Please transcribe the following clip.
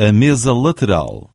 a mesa lateral.